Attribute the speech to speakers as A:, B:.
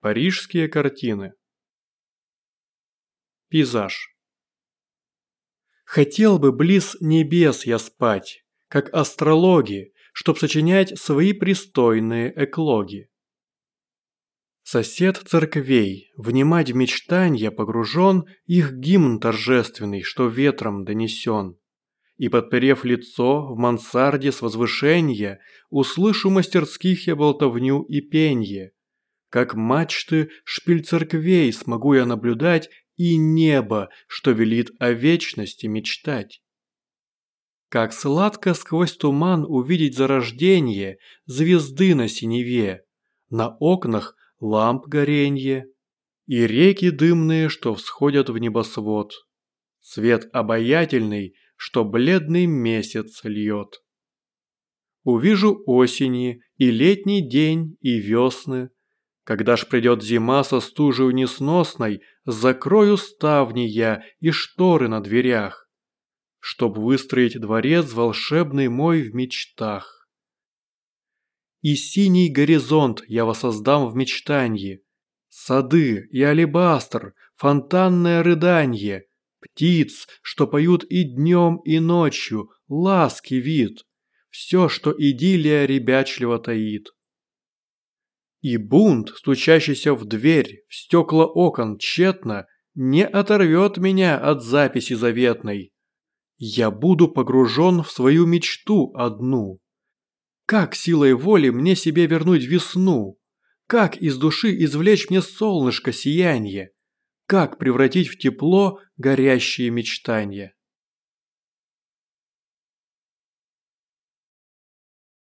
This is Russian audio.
A: Парижские картины. Пейзаж. Хотел бы близ небес я спать, как астрологи, чтоб сочинять свои пристойные эклоги. Сосед церквей, внимать в мечтанья погружен их гимн торжественный, что ветром донесен. И подперев лицо в мансарде с возвышения, услышу мастерских я болтовню и пенье, как мачты шпиль церквей смогу я наблюдать и небо, что велит о вечности мечтать. Как сладко сквозь туман увидеть зарождение звезды на синеве, на окнах ламп горенье и реки дымные, что всходят в небосвод. Свет обаятельный, что бледный месяц льет. Увижу осени и летний день и весны, когда ж придет зима со стужей несносной, закрою ставни я и шторы на дверях, чтоб выстроить дворец волшебный мой в мечтах. И синий горизонт я воссоздам в мечтанье, сады и алебастр, фонтанное рыданье, птиц, что поют и днем, и ночью, ласки вид, все, что идиллия ребячливо таит. И бунт, стучащийся в дверь, в стекла окон тщетно, не оторвет меня от записи заветной. Я буду погружен в свою мечту одну. Как силой воли мне себе вернуть весну? Как из души извлечь мне солнышко сияние? Как превратить в тепло горящие мечтания?